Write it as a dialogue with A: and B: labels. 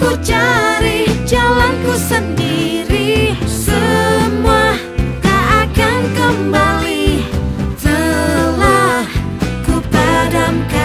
A: ku cari jalanku sendiri. Semua tak akan kembali Telah ku padamkan.